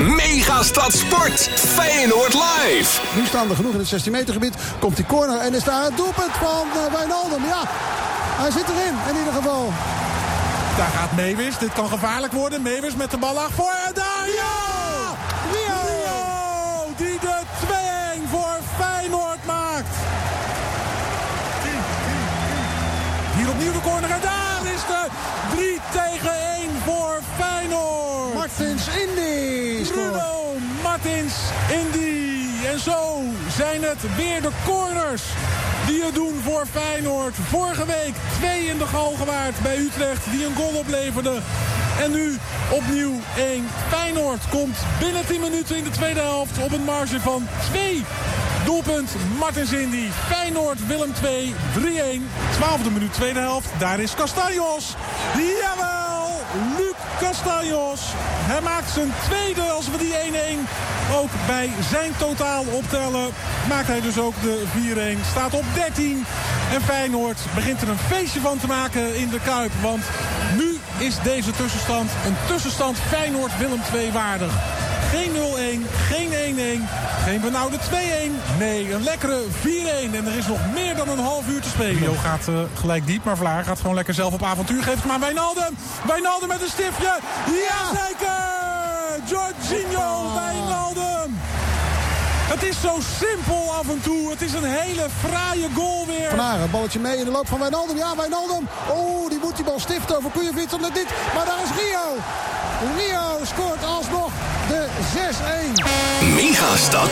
Megastad Sport. Feyenoord live. Nu staan er genoeg in het 16 meter gebied. Komt die corner en is daar het doelpunt van uh, Wijnaldum. Ja, hij zit erin in ieder geval. Daar gaat Mewis. Dit kan gevaarlijk worden. Mewis met de bal achter. En daar, ja! Rio! Rio! Die de 2-1 voor Feyenoord maakt. Hier opnieuw de corner. En daar is de 3 tegen 1 voor Feyenoord. Martins Bruno Martins Indy. En zo zijn het weer de corners die het doen voor Feyenoord. Vorige week twee in de gal gewaard bij Utrecht die een goal opleverde. En nu opnieuw 1. Feyenoord komt binnen 10 minuten in de tweede helft op een marge van 2. Doelpunt Martins Indy. Feyenoord Willem 2. 3-1. 12e minuut tweede helft. Daar is Castanjos. Jawel! Luc Castanjos. Hij maakt zijn tweede als we die 1-1 ook bij zijn totaal optellen. Maakt hij dus ook de 4-1. Staat op 13. En Feyenoord begint er een feestje van te maken in de Kuip. Want nu is deze tussenstand een tussenstand Feyenoord-Willem 2 waardig. Geen 0-1, geen 1-1, geen benauwde 2-1. Nee, een lekkere 4-1. En er is nog meer dan een half uur te spelen. Rio gaat uh, gelijk diep, maar Vlaar gaat gewoon lekker zelf op avontuur. Geeft maar Wijnaldum. Wijnaldum met een stiftje. Jazeker! Jorginho Wijnaldum. Het is zo simpel af en toe. Het is een hele fraaie goal weer. Van Aeren, balletje mee in de loop van Wijnaldum. Ja, Wijnaldum. Oh, die moet die bal stiften over Kujovic. Niet. Maar daar is Rio. Rio scoort alsnog de 6-1. Megastad.